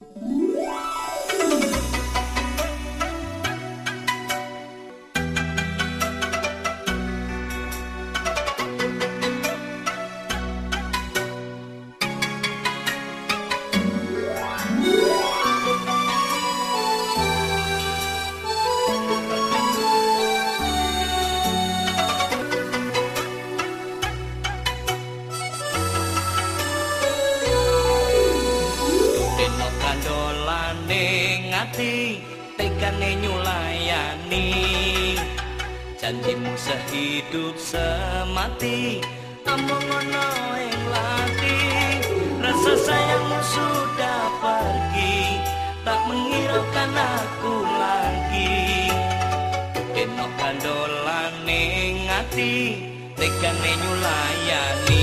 Música ati tekane nyulayani. Janjimu sehidup semati among ono ing lati. Rasa sayangmu sudah pergi tak mengiraukan aku lagi. Eno kandolane ngati tekane nyulayani